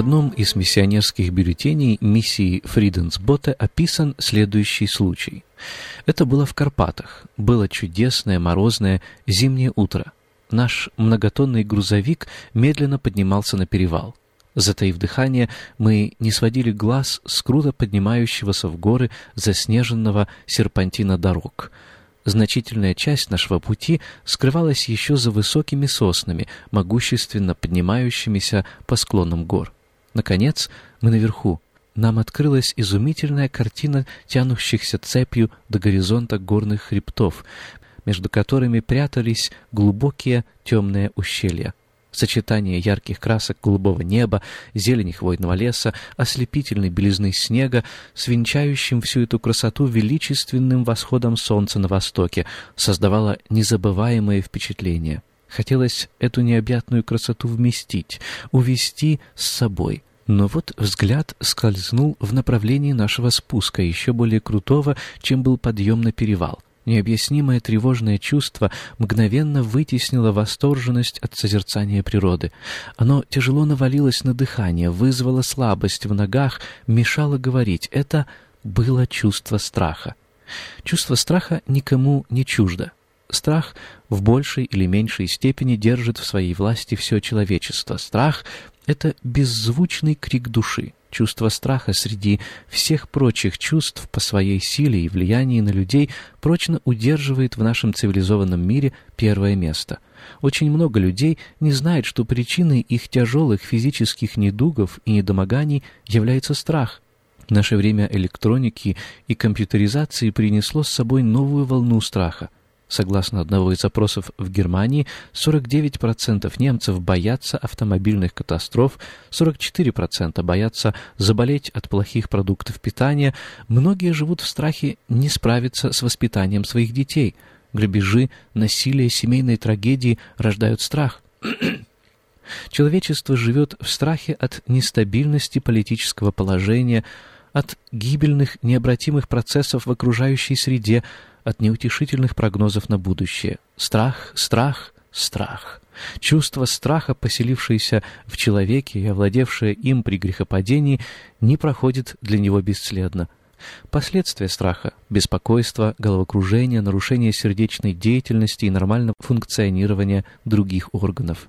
Одном из миссионерских бюллетеней миссии Фриденсбота описан следующий случай. Это было в Карпатах. Было чудесное морозное зимнее утро. Наш многотонный грузовик медленно поднимался на перевал. Затаив дыхание, мы не сводили глаз с круто поднимающегося в горы заснеженного серпантина дорог. Значительная часть нашего пути скрывалась еще за высокими соснами, могущественно поднимающимися по склонам гор. Наконец, мы наверху. Нам открылась изумительная картина тянущихся цепью до горизонта горных хребтов, между которыми прятались глубокие темные ущелья. Сочетание ярких красок голубого неба, зелени хвойного леса, ослепительной белизны снега с венчающим всю эту красоту величественным восходом солнца на востоке создавало незабываемое впечатление. Хотелось эту необъятную красоту вместить, увести с собой. Но вот взгляд скользнул в направлении нашего спуска, еще более крутого, чем был подъем на перевал. Необъяснимое тревожное чувство мгновенно вытеснило восторженность от созерцания природы. Оно тяжело навалилось на дыхание, вызвало слабость в ногах, мешало говорить. Это было чувство страха. Чувство страха никому не чуждо. Страх в большей или меньшей степени держит в своей власти все человечество. Страх — это беззвучный крик души. Чувство страха среди всех прочих чувств по своей силе и влиянии на людей прочно удерживает в нашем цивилизованном мире первое место. Очень много людей не знает, что причиной их тяжелых физических недугов и недомоганий является страх. Наше время электроники и компьютеризации принесло с собой новую волну страха. Согласно одного из опросов в Германии, 49% немцев боятся автомобильных катастроф, 44% боятся заболеть от плохих продуктов питания, многие живут в страхе не справиться с воспитанием своих детей. Грабежи, насилие, семейные трагедии рождают страх. Человечество живет в страхе от нестабильности политического положения, от гибельных необратимых процессов в окружающей среде, от неутешительных прогнозов на будущее. Страх, страх, страх. Чувство страха, поселившееся в человеке и овладевшее им при грехопадении, не проходит для него бесследно. Последствия страха – беспокойство, головокружение, нарушение сердечной деятельности и нормального функционирования других органов.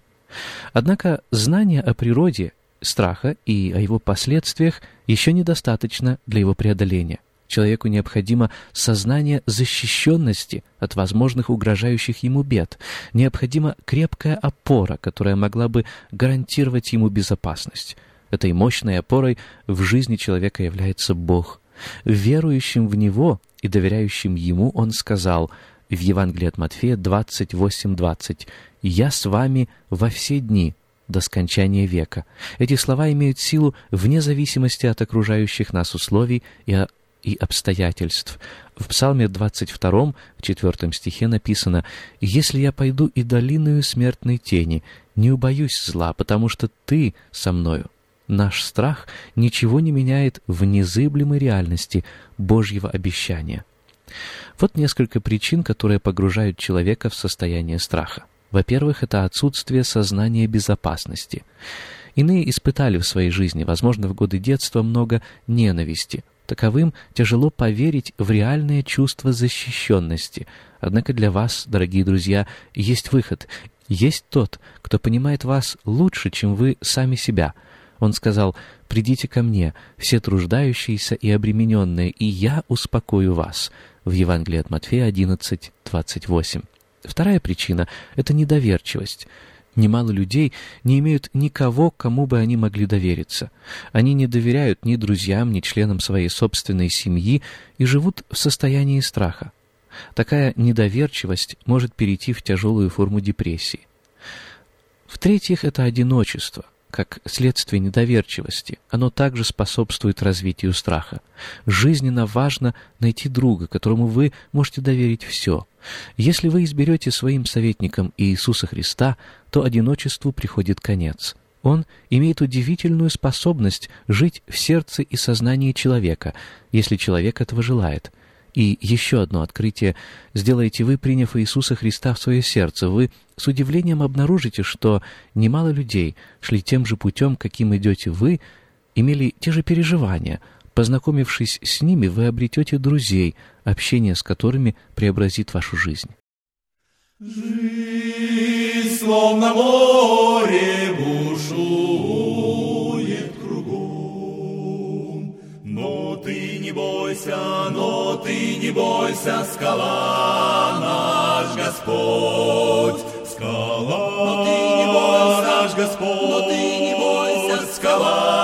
Однако знание о природе страха и о его последствиях еще недостаточно для его преодоления. Человеку необходимо сознание защищенности от возможных угрожающих ему бед. Необходима крепкая опора, которая могла бы гарантировать ему безопасность. Этой мощной опорой в жизни человека является Бог. Верующим в Него и доверяющим Ему Он сказал в Евангелии от Матфея 28.20 «Я с вами во все дни, до скончания века». Эти слова имеют силу вне зависимости от окружающих нас условий и и обстоятельств. В Псалме 22, в 4 стихе написано «Если я пойду и долиною смертной тени, не убоюсь зла, потому что ты со мною». Наш страх ничего не меняет в незыблемой реальности Божьего обещания. Вот несколько причин, которые погружают человека в состояние страха. Во-первых, это отсутствие сознания безопасности. Иные испытали в своей жизни, возможно, в годы детства, много ненависти. Таковым тяжело поверить в реальное чувство защищенности. Однако для вас, дорогие друзья, есть выход. Есть тот, кто понимает вас лучше, чем вы сами себя. Он сказал, «Придите ко мне, все труждающиеся и обремененные, и я успокою вас» в Евангелии от Матфея 11, 28. Вторая причина — это недоверчивость. Немало людей не имеют никого, кому бы они могли довериться. Они не доверяют ни друзьям, ни членам своей собственной семьи и живут в состоянии страха. Такая недоверчивость может перейти в тяжелую форму депрессии. В-третьих, это одиночество как следствие недоверчивости. Оно также способствует развитию страха. Жизненно важно найти друга, которому вы можете доверить все. Если вы изберете своим советником Иисуса Христа, то одиночеству приходит конец. Он имеет удивительную способность жить в сердце и сознании человека, если человек этого желает – и еще одно открытие сделаете вы, приняв Иисуса Христа в свое сердце. Вы с удивлением обнаружите, что немало людей шли тем же путем, каким идете вы, имели те же переживания. Познакомившись с ними, вы обретете друзей, общение с которыми преобразит вашу жизнь. Жизнь, словно море, бушует кругом, но ты не бойся, но не бойся, скала наш Господь, скала но ты не бойся, наш Господь, но ты не бойся, скала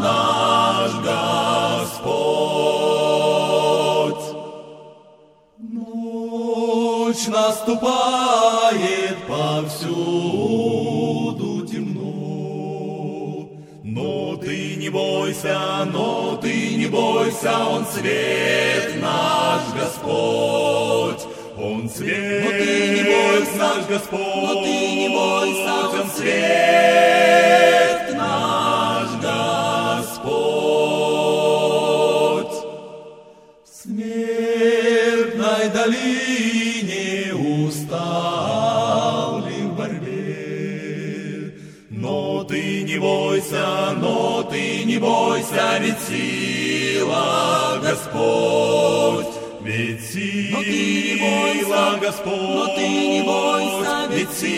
наш Господь. Ночь наступает повсюду темно, но ты не бойся, но ты не бойся, Он свет Он свет, но ты не бойся, наш Господь, но ты не бойся, Он свет Господь, но ты не бойся, ведь сила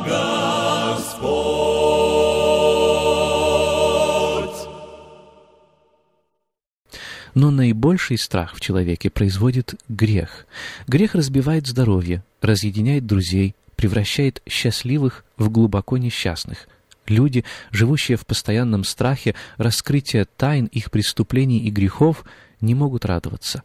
Господь. Но наибольший страх в человеке производит грех. Грех разбивает здоровье, разъединяет друзей, превращает счастливых в глубоко несчастных – Люди, живущие в постоянном страхе раскрытия тайн их преступлений и грехов, не могут радоваться.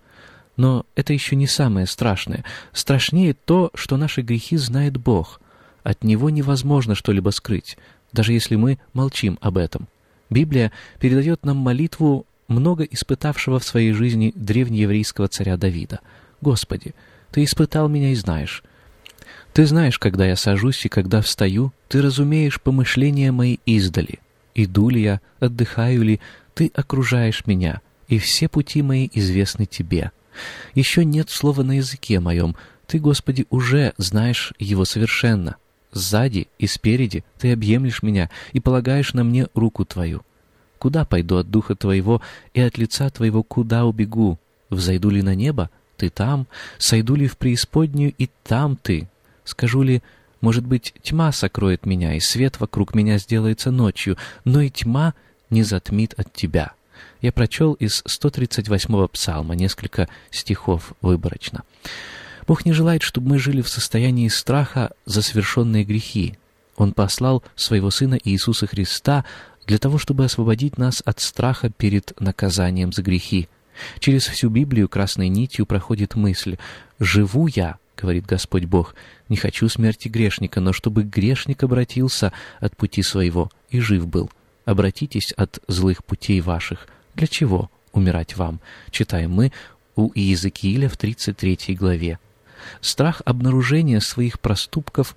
Но это еще не самое страшное. Страшнее то, что наши грехи знает Бог. От Него невозможно что-либо скрыть, даже если мы молчим об этом. Библия передает нам молитву много испытавшего в своей жизни древнееврейского царя Давида. «Господи, Ты испытал меня и знаешь. Ты знаешь, когда я сажусь и когда встаю, ты разумеешь помышления мои издали. Иду ли я, отдыхаю ли, ты окружаешь меня, и все пути мои известны тебе. Еще нет слова на языке моем, ты, Господи, уже знаешь его совершенно. Сзади и спереди ты объемлешь меня и полагаешь на мне руку твою. Куда пойду от духа твоего и от лица твоего куда убегу? Взойду ли на небо? Ты там. Сойду ли в преисподнюю? И там ты. Скажу ли, может быть, тьма сокроет меня, и свет вокруг меня сделается ночью, но и тьма не затмит от тебя». Я прочел из 138-го псалма несколько стихов выборочно. Бог не желает, чтобы мы жили в состоянии страха за совершенные грехи. Он послал своего Сына Иисуса Христа для того, чтобы освободить нас от страха перед наказанием за грехи. Через всю Библию красной нитью проходит мысль «Живу я, — говорит Господь Бог, — не хочу смерти грешника, но чтобы грешник обратился от пути своего и жив был. Обратитесь от злых путей ваших. Для чего умирать вам? Читаем мы у Иезекииля в 33 главе. Страх обнаружения своих проступков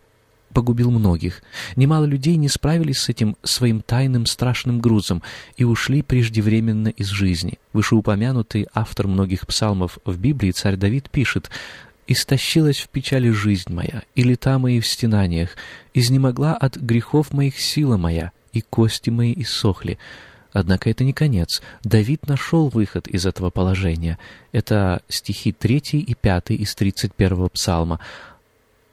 погубил многих. Немало людей не справились с этим своим тайным страшным грузом и ушли преждевременно из жизни. Вышеупомянутый автор многих псалмов в Библии, царь Давид, пишет Истощилась в печали жизнь моя, и лета мои в стенаниях, изнемогла от грехов моих сила моя, и кости мои иссохли. Однако это не конец. Давид нашел выход из этого положения. Это стихи 3 и 5 из 31 псалма.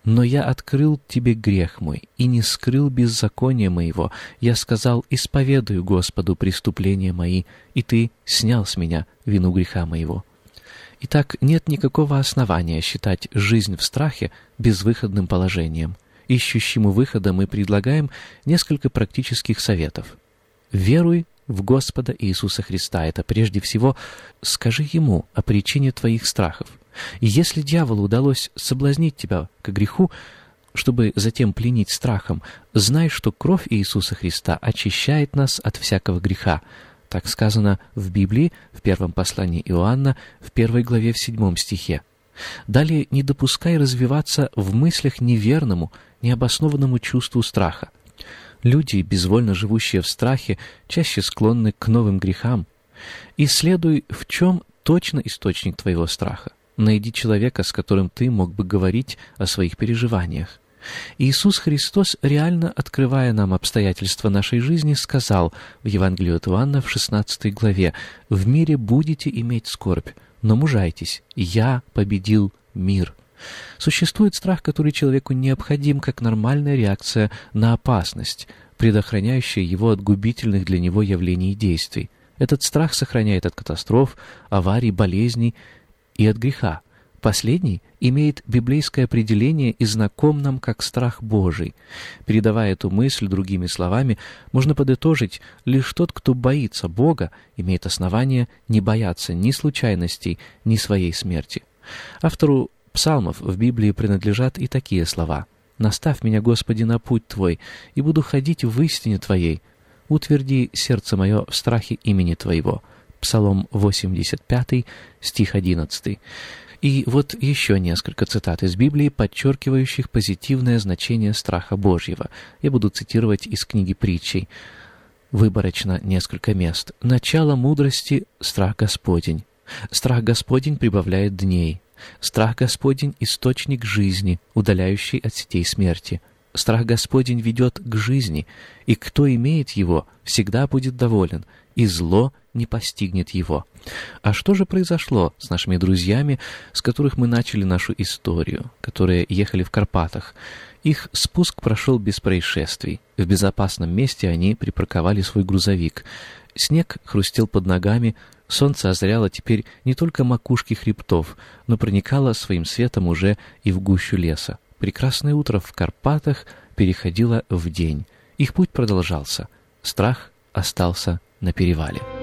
«Но я открыл тебе грех мой и не скрыл беззакония моего. Я сказал, исповедую Господу преступления мои, и ты снял с меня вину греха моего». Итак, нет никакого основания считать жизнь в страхе безвыходным положением. Ищущему выхода мы предлагаем несколько практических советов. Веруй в Господа Иисуса Христа. Это прежде всего скажи Ему о причине твоих страхов. И если дьяволу удалось соблазнить тебя к греху, чтобы затем пленить страхом, знай, что кровь Иисуса Христа очищает нас от всякого греха. Так сказано в Библии, в первом послании Иоанна, в первой главе в седьмом стихе. Далее не допускай развиваться в мыслях неверному, необоснованному чувству страха. Люди, безвольно живущие в страхе, чаще склонны к новым грехам. Исследуй, в чем точно источник твоего страха. Найди человека, с которым ты мог бы говорить о своих переживаниях. Иисус Христос, реально открывая нам обстоятельства нашей жизни, сказал в Евангелии от Иоанна в 16 главе «В мире будете иметь скорбь, но мужайтесь, я победил мир». Существует страх, который человеку необходим как нормальная реакция на опасность, предохраняющая его от губительных для него явлений и действий. Этот страх сохраняет от катастроф, аварий, болезней и от греха. Последний имеет библейское определение и знаком нам как страх Божий. Передавая эту мысль другими словами, можно подытожить, лишь тот, кто боится Бога, имеет основание не бояться ни случайностей, ни своей смерти. Автору псалмов в Библии принадлежат и такие слова «Наставь меня, Господи, на путь Твой, и буду ходить в истине Твоей. Утверди сердце мое в страхе имени Твоего». Псалом 85, стих 11. И вот еще несколько цитат из Библии, подчеркивающих позитивное значение страха Божьего. Я буду цитировать из книги притчей. Выборочно несколько мест. «Начало мудрости — страх Господень. Страх Господень прибавляет дней. Страх Господень — источник жизни, удаляющий от сетей смерти. Страх Господень ведет к жизни, и кто имеет его, всегда будет доволен, и зло не постигнет его. А что же произошло с нашими друзьями, с которых мы начали нашу историю, которые ехали в Карпатах? Их спуск прошел без происшествий. В безопасном месте они припарковали свой грузовик. Снег хрустел под ногами, солнце озряло теперь не только макушки хребтов, но проникало своим светом уже и в гущу леса. Прекрасное утро в Карпатах переходило в день. Их путь продолжался. Страх остался на перевале.